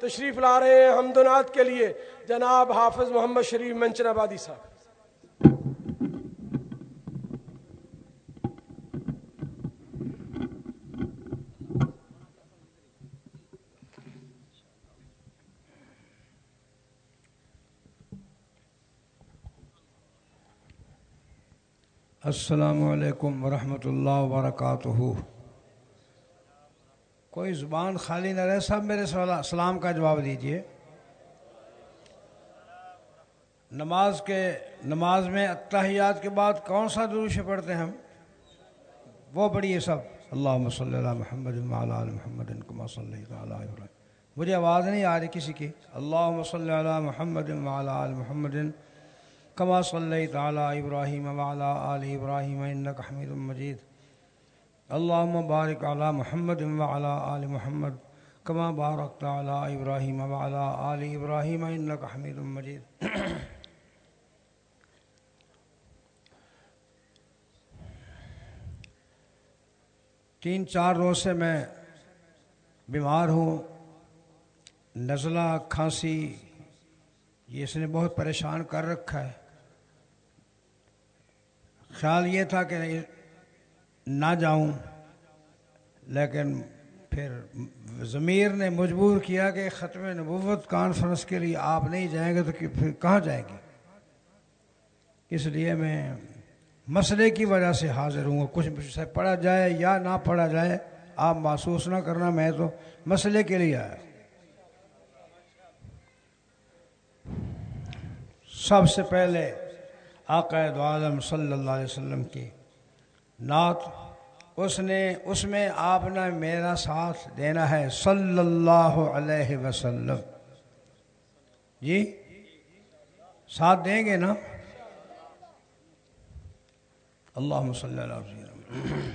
تشریف لا رہے ہیں حمدنات کے لیے۔ جناب حافظ محمد شریف منچن آبادی صاحب۔ السلام علیکم ورحمۃ اللہ وبرکاتہ۔ کوئی زبان خالی نہ رہے صاحب میرے سلام کا جواب دیجیے نماز کے نماز میں اتحیات کے بعد کون سا دروش پڑھتے ہیں ہم؟ وہ پڑھیے سب۔ اللہ صلی اللہ محمد محمد صلی اللہ مجھے آواز نہیں آ رہی کسی کی۔ اللہ صلی اللہ محمد محمد كما صليت على إبراهيم وعلى آل إبراهيم إنك حميد مجيد اللهم بارك على محمد وعلى آل محمد كما باركت على إبراهيم وعلى آل إبراهيم إنك حميد مجيد تین چار روز سے میں بیمار ہوں، نزلہ، کھانسی، یہ اس نے بہت پریشان کر رکھا ہے۔ خیال یہ تھا کہ نہ جاؤں۔ لیکن پھر ضمیر نے مجبور کیا کہ ختم نبوت کانفرنس کے لیے آپ نہیں جائیں گے تو پھر کہاں جائیں گے؟ اس لیے میں مسئلے کی وجہ سے حاضر ہوں۔ گا کچھ سے پڑھا جائے یا نہ پڑھا جائے، آپ محسوس نہ کرنا، میں تو مسئلے کے لیے آیا۔ سب سے پہلے عقائد عالم صلی اللہ علیہ وسلم کی نعت اس نے، اس میں آپ نے میرا ساتھ دینا ہے، صلی اللہ علیہ وسلم۔ جی؟ ساتھ دیں گے نا؟ اللہ صلی اللہ علیہ وسلم۔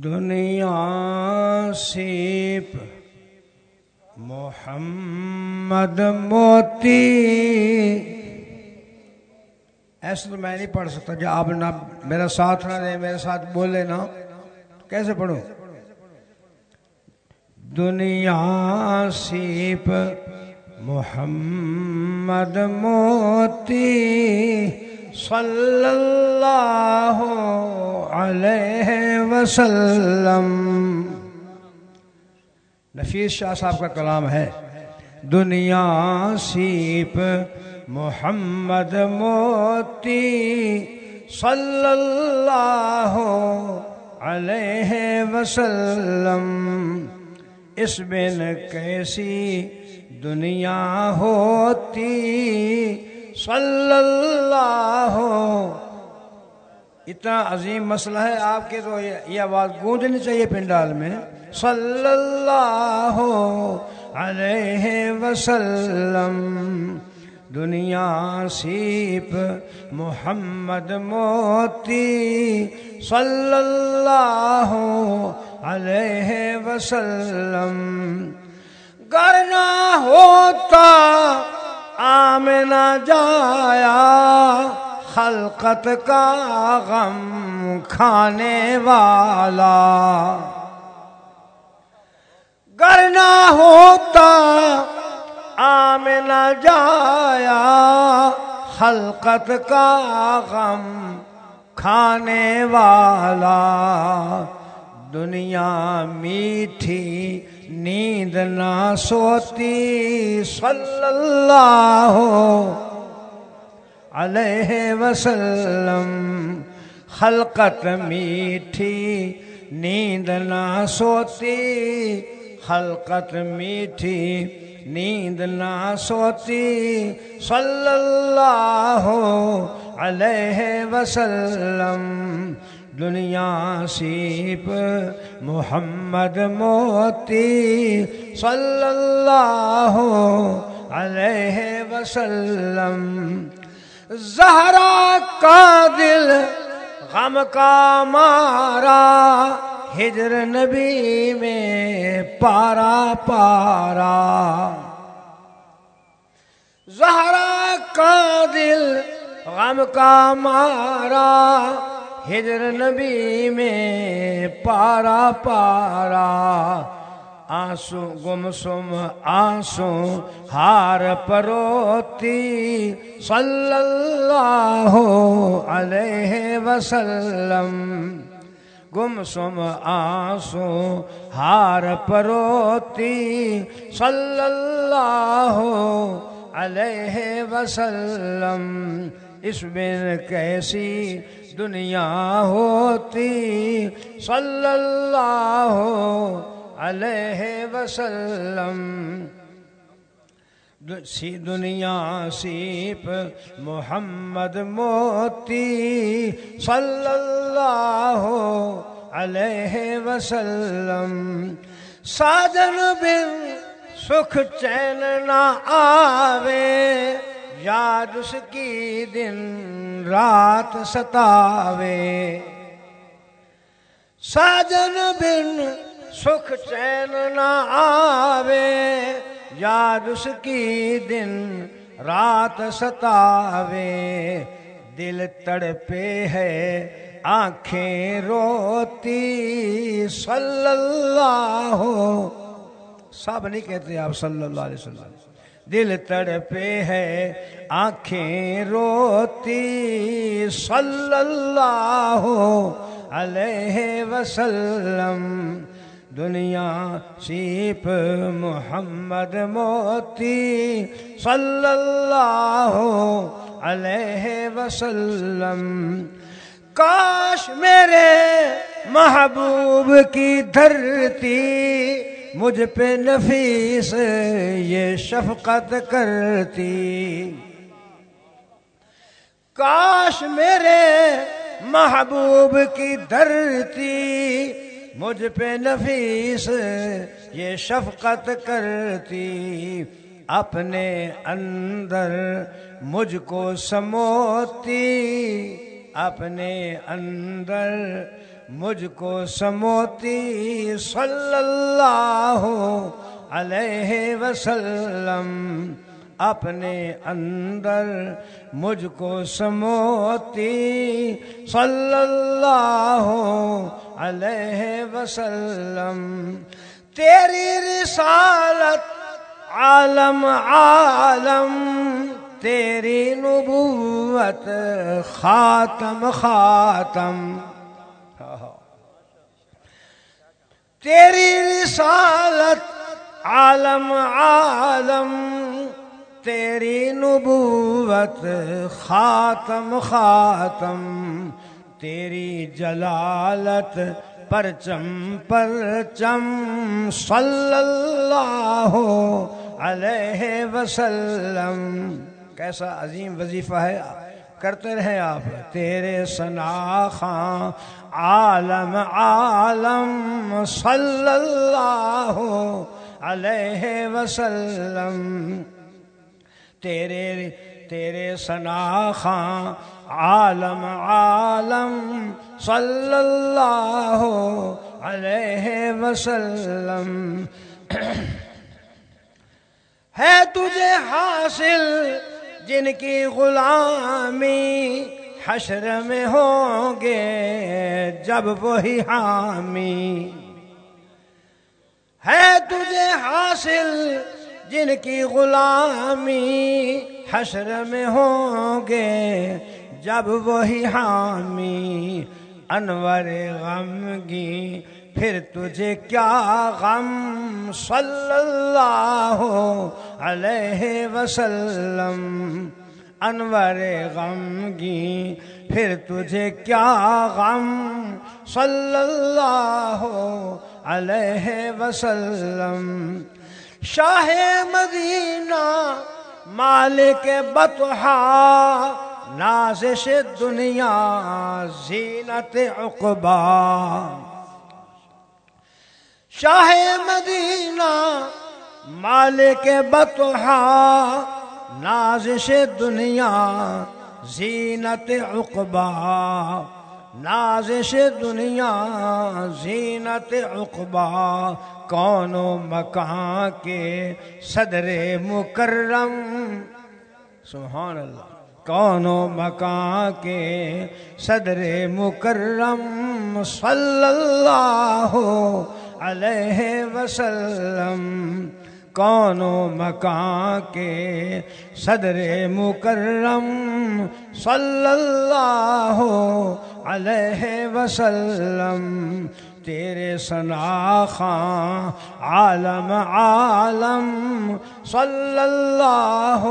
دنیا سیپ محمد موتی۔ ایسا تو میں نہیں پڑھ سکتا جو آپ نہ میرا ساتھ نہ دے میرے ساتھ بولے نا۔ کیسے پڑھوں؟ دنیا سیپ محمد موتی صلی اللہ علیہ وسلم۔ نفیس شاہ صاحب کا کلام ہے، دنیا سیپ محمد موتی صلی اللہ علیہ وسلم، اس بن کیسی دنیا ہوتی؟ صلی اللہ اتنا عظیم مسئلہ ہے آپ کے تو یہ آواز گونجنی چاہیے پنڈال میں۔ صلی اللہ علیہ وسلم دنیا سیپ محمد موتی صلی اللہ علیہ وسلم۔ کرنا ہوتا آمنا جایا، خلقت کا غم کھانے والا۔ کرنا ہوتا آمنا جایا، خلقت کا غم کھانے والا۔ دنیا میٹھی نیند نہ سوتی، صلی اللہ علیہ وسلم۔ خلقت میٹھی نیند نہ سوتی خلقت میٹھی، نیند نہ سوتی، صلی اللہ علیہ وسلم۔ دنیا سیپ محمد موتی، صلی اللہ علیہ وسلم۔ زہرا کا دل غم کا مارا ہجر نبی میں پارا پارا۔ زہرا کا دل غم کا مارا، ہجر نبی میں پارا پارا۔ آنسو گم سم، آنسو ہار پروتی۔ صلی اللہ علیہ وسلم۔ گم سم آنسو ہار پروتی صلی اللہ علیہ وسلم، اس بن کیسی دنیا ہوتی؟ صلی اللہ علیہ وسلم سی دنیا سیپ محمد موتی صلی اللہ علیہ وسلم۔ ساجن بن سکھ چین نہ آوے۔ یاد اس کی دن رات ستاوے۔ ساجن بن سکھ چین نہ آوے۔ یاد اس کی دن رات ستاوے۔ دل تڑپے ہے، آنکھیں روتی۔ صلی اللہ۔ سب نہیں کہتے آپ صلی اللہ علیہ وسلم۔ دل تڑپے ہے، آنکھیں روتی۔ صلی اللہ علیہ وسلم۔ دنیا سیپ محمد موتی صلی اللہ علیہ وسلم۔ کاش میرے محبوب کی دھرتی مجھ پہ نفیس یہ شفقت کرتی۔ کاش میرے محبوب کی دھرتی مجھ پہ نفیس یہ شفقت کرتی، اپنے اندر مجھ کو سموتی، اپنے اندر مجھ کو سموتی، صلی اللہ علیہ وسلم اپنے اندر مجھ کو سموتی صلی اللہ علیہ وسلم۔ تیری رسالت عالم عالم، تیری نبوت خاتم خاتم۔ تیری رسالت عالم عالم تیری نبوت خاتم خاتم، تیری جلالت پرچم پرچم، صلی اللہ علیہ وسلم۔ کیسا عظیم وظیفہ ہے، کرتے رہے آپ۔ تیرے سناخاں عالم عالم، صلی اللہ علیہ وسلم۔ تیرے تیرے سناخاں عالم عالم، صلی اللہ علیہ وسلم۔ ہے تجھے حاصل جن کی غلامی حشر میں ہوں گے جب وہی حامی۔ ہے تجھے حاصل جن کی غلامی حشر میں ہوں گے، جب وہی حامی انور غمگی پھر تجھے کیا غم؟ صلی اللہ علیہ وسلم انور غمگی پھر تجھے کیا غم؟ صلی اللہ علیہ وسلم شاہ مدینہ مالک بطحا نازش دنیا زینت عقبہ شاہ مدینہ مالک بطحا نازش دنیا زینت عقبہ نازش دنیا، زینت عقبہ، کون و مکان کے صدر مکرم۔ سبحان اللہ، کون و مکان کے صدر مکرم صلی اللہ علیہ وسلم۔ کون و مکان کے صدر مکرم صلی اللہ علیہ وسلم، تیرے سنا خاں عالم عالم صلی اللہ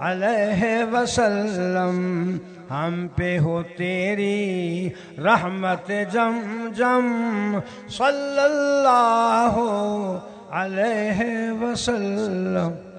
علیہ وسلم۔ ہم پہ ہو تیری رحمت جم جم صلی اللہ علیہ وسلم